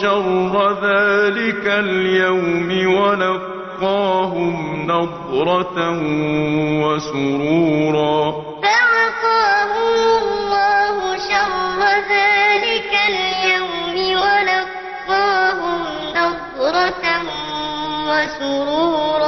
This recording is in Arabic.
شر ذلك اليوم ولقاهم نظرة وسرورا. فوقاهم الله شر ذلك اليوم ولقاهم نضرة وسرورا.